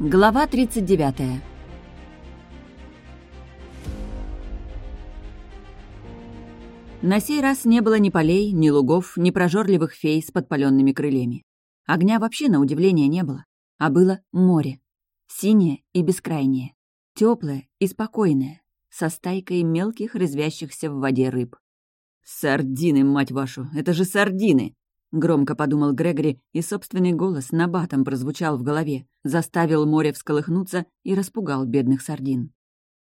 Глава 39 На сей раз не было ни полей, ни лугов, ни прожорливых фей с подпаленными крыльями. Огня вообще, на удивление, не было, а было море. Синее и бескрайнее, теплое и спокойное, со стайкой мелких резвящихся в воде рыб. «Сардины, мать вашу, это же сардины!» Громко подумал Грегори, и собственный голос набатом прозвучал в голове, заставил море всколыхнуться и распугал бедных сардин.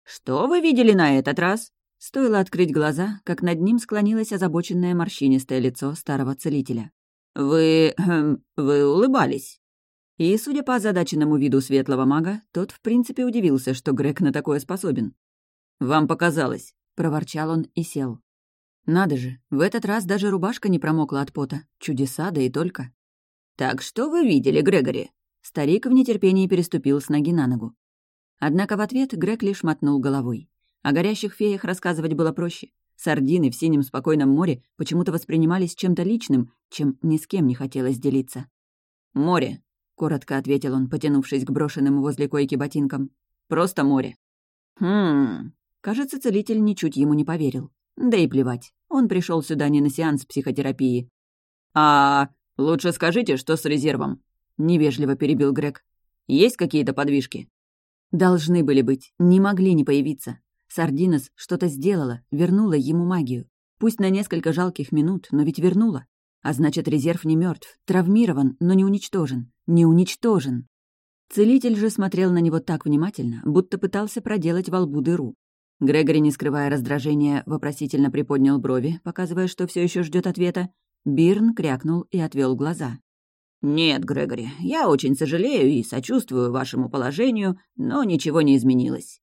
«Что вы видели на этот раз?» Стоило открыть глаза, как над ним склонилось озабоченное морщинистое лицо старого целителя. «Вы... Эм, вы улыбались?» И, судя по озадаченному виду светлого мага, тот в принципе удивился, что Грег на такое способен. «Вам показалось», — проворчал он и сел. Надо же, в этот раз даже рубашка не промокла от пота. Чудеса, да и только. «Так что вы видели, Грегори?» Старик в нетерпении переступил с ноги на ногу. Однако в ответ Грег лишь мотнул головой. О горящих феях рассказывать было проще. Сардины в синем спокойном море почему-то воспринимались чем-то личным, чем ни с кем не хотелось делиться. «Море», — коротко ответил он, потянувшись к брошенным возле койки ботинкам. «Просто море». «Хм...» Кажется, целитель ничуть ему не поверил. Да и плевать. Он пришел сюда не на сеанс психотерапии. «А лучше скажите, что с резервом?» — невежливо перебил Грег. «Есть какие-то подвижки?» «Должны были быть, не могли не появиться. Сардинос что-то сделала, вернула ему магию. Пусть на несколько жалких минут, но ведь вернула. А значит, резерв не мертв, травмирован, но не уничтожен. Не уничтожен. Целитель же смотрел на него так внимательно, будто пытался проделать во лбу дыру. Грегори, не скрывая раздражения, вопросительно приподнял брови, показывая, что все еще ждет ответа. Бирн крякнул и отвел глаза. «Нет, Грегори, я очень сожалею и сочувствую вашему положению, но ничего не изменилось».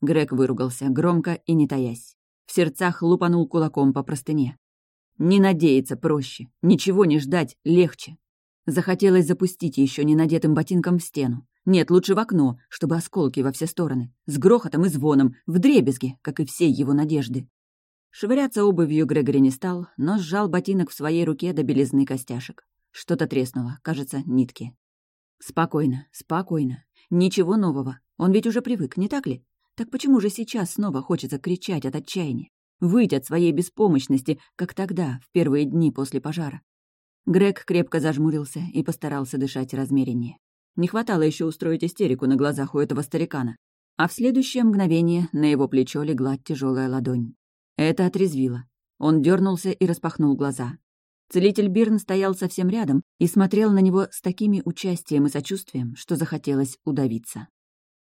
Грег выругался, громко и не таясь. В сердцах лупанул кулаком по простыне. Не надеяться проще, ничего не ждать легче. Захотелось запустить еще не надетым ботинком в стену. Нет, лучше в окно, чтобы осколки во все стороны. С грохотом и звоном, в дребезги, как и все его надежды. Швыряться обувью Грегори не стал, но сжал ботинок в своей руке до белизны костяшек. Что-то треснуло, кажется, нитки. Спокойно, спокойно. Ничего нового. Он ведь уже привык, не так ли? Так почему же сейчас снова хочется кричать от отчаяния? Выть от своей беспомощности, как тогда, в первые дни после пожара. Грег крепко зажмурился и постарался дышать размереннее. Не хватало еще устроить истерику на глазах у этого старикана. А в следующее мгновение на его плечо легла тяжелая ладонь. Это отрезвило. Он дернулся и распахнул глаза. Целитель Бирн стоял совсем рядом и смотрел на него с такими участием и сочувствием, что захотелось удавиться.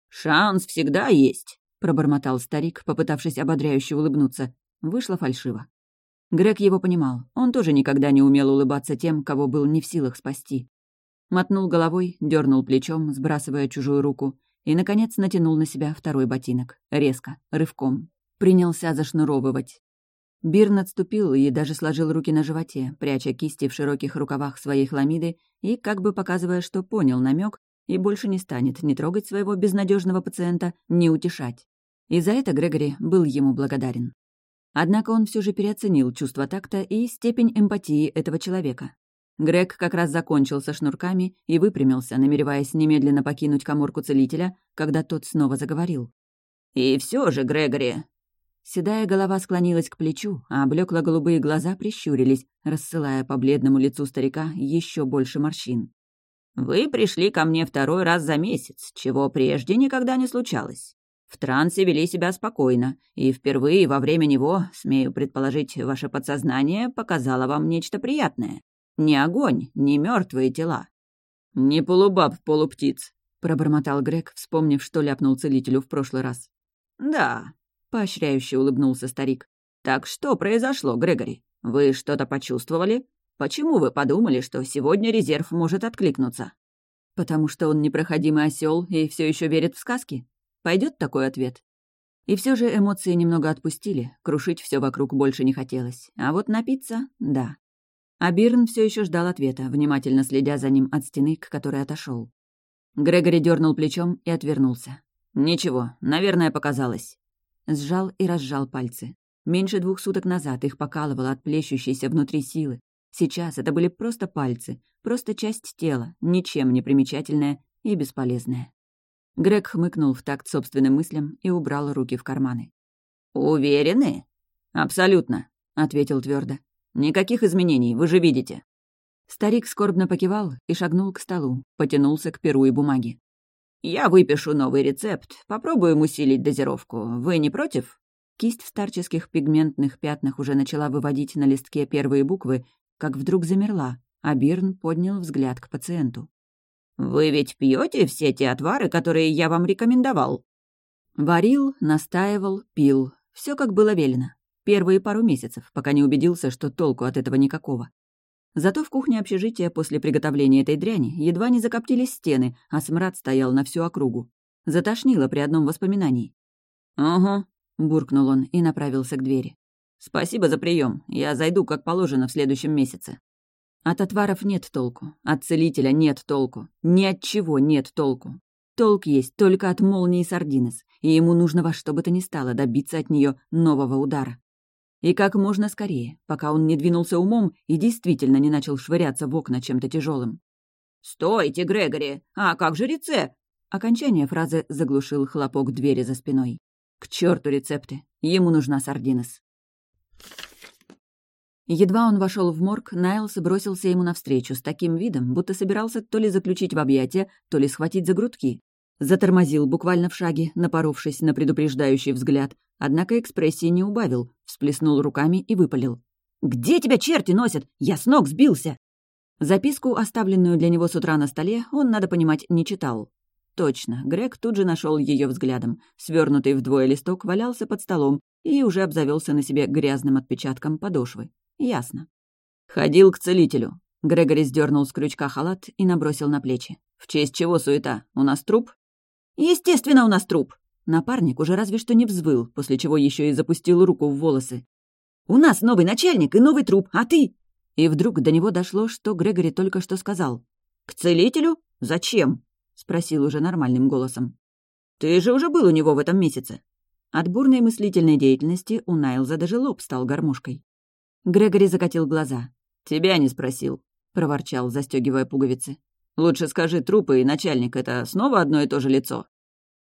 «Шанс всегда есть», — пробормотал старик, попытавшись ободряюще улыбнуться. Вышло фальшиво. Грег его понимал. Он тоже никогда не умел улыбаться тем, кого был не в силах спасти. Мотнул головой, дернул плечом, сбрасывая чужую руку, и, наконец, натянул на себя второй ботинок. Резко, рывком. Принялся зашнуровывать. Бирн отступил и даже сложил руки на животе, пряча кисти в широких рукавах своей хламиды и как бы показывая, что понял намек и больше не станет ни трогать своего безнадежного пациента, ни утешать. И за это Грегори был ему благодарен. Однако он все же переоценил чувство такта и степень эмпатии этого человека. Грег как раз закончил со шнурками и выпрямился, намереваясь немедленно покинуть коморку целителя, когда тот снова заговорил. «И все же, Грегори!» Седая голова склонилась к плечу, а блекло-голубые глаза прищурились, рассылая по бледному лицу старика еще больше морщин. «Вы пришли ко мне второй раз за месяц, чего прежде никогда не случалось. В трансе вели себя спокойно, и впервые во время него, смею предположить, ваше подсознание показало вам нечто приятное. Ни огонь, ни мертвые тела. «Не полубаб, полуптиц», — пробормотал Грег, вспомнив, что ляпнул целителю в прошлый раз. «Да», — поощряюще улыбнулся старик. «Так что произошло, Грегори? Вы что-то почувствовали? Почему вы подумали, что сегодня резерв может откликнуться?» «Потому что он непроходимый осел и все еще верит в сказки? Пойдет такой ответ?» И все же эмоции немного отпустили, крушить все вокруг больше не хотелось. А вот напиться — да. А Бирн все еще ждал ответа, внимательно следя за ним от стены, к которой отошел. Грегори дернул плечом и отвернулся. «Ничего, наверное, показалось». Сжал и разжал пальцы. Меньше двух суток назад их покалывало от плещущейся внутри силы. Сейчас это были просто пальцы, просто часть тела, ничем не примечательная и бесполезная. Грег хмыкнул в такт собственным мыслям и убрал руки в карманы. «Уверены?» «Абсолютно», — ответил твердо. «Никаких изменений, вы же видите». Старик скорбно покивал и шагнул к столу, потянулся к перу и бумаге. «Я выпишу новый рецепт, попробуем усилить дозировку. Вы не против?» Кисть в старческих пигментных пятнах уже начала выводить на листке первые буквы, как вдруг замерла, а Бирн поднял взгляд к пациенту. «Вы ведь пьете все те отвары, которые я вам рекомендовал?» Варил, настаивал, пил. Все как было велено. Первые пару месяцев, пока не убедился, что толку от этого никакого. Зато в кухне общежития после приготовления этой дряни едва не закоптились стены, а смрад стоял на всю округу. Затошнило при одном воспоминании. «Ага», — буркнул он и направился к двери. «Спасибо за прием. Я зайду, как положено, в следующем месяце». От отваров нет толку, от целителя нет толку, ни от чего нет толку. Толк есть только от молнии Сардинес, и ему нужно во что бы то ни стало добиться от нее нового удара. И как можно скорее, пока он не двинулся умом и действительно не начал швыряться в окна чем-то тяжелым. «Стойте, Грегори! А как же рецепт?» Окончание фразы заглушил хлопок двери за спиной. К черту рецепты! Ему нужна Сардинес. Едва он вошел в морг, Найлс бросился ему навстречу с таким видом, будто собирался то ли заключить в объятия, то ли схватить за грудки. Затормозил буквально в шаге, напоровшись на предупреждающий взгляд, однако экспрессии не убавил, всплеснул руками и выпалил. «Где тебя черти носят? Я с ног сбился!» Записку, оставленную для него с утра на столе, он, надо понимать, не читал. Точно, Грег тут же нашел ее взглядом. Свернутый вдвое листок валялся под столом и уже обзавелся на себе грязным отпечатком подошвы. Ясно. «Ходил к целителю». Грегори сдернул с крючка халат и набросил на плечи. «В честь чего суета? У нас труп?» «Естественно, у нас труп!» Напарник уже разве что не взвыл, после чего еще и запустил руку в волосы. «У нас новый начальник и новый труп, а ты...» И вдруг до него дошло, что Грегори только что сказал. «К целителю? Зачем?» — спросил уже нормальным голосом. «Ты же уже был у него в этом месяце». От бурной мыслительной деятельности у Найлза даже лоб стал гармошкой. Грегори закатил глаза. «Тебя не спросил», — проворчал, застегивая пуговицы. Лучше скажи, трупы и начальник — это снова одно и то же лицо?»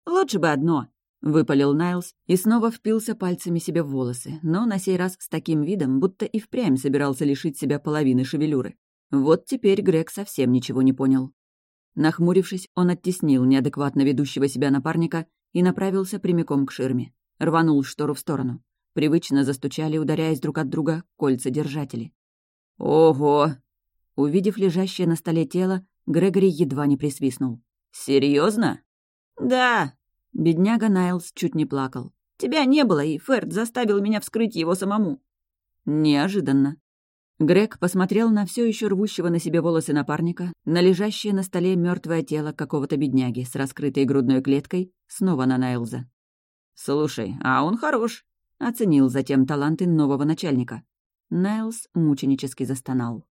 «Лучше бы одно», — выпалил Найлз и снова впился пальцами себе в волосы, но на сей раз с таким видом, будто и впрямь собирался лишить себя половины шевелюры. Вот теперь Грег совсем ничего не понял. Нахмурившись, он оттеснил неадекватно ведущего себя напарника и направился прямиком к ширме. Рванул штору в сторону. Привычно застучали, ударяясь друг от друга, кольца-держатели. «Ого!» Увидев лежащее на столе тело, Грегори едва не присвистнул. Серьезно? «Да!» Бедняга Найлз чуть не плакал. «Тебя не было, и Ферд заставил меня вскрыть его самому». Неожиданно. Грег посмотрел на все еще рвущего на себе волосы напарника, на лежащее на столе мертвое тело какого-то бедняги с раскрытой грудной клеткой, снова на Найлза. «Слушай, а он хорош», — оценил затем таланты нового начальника. Найлз мученически застонал.